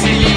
que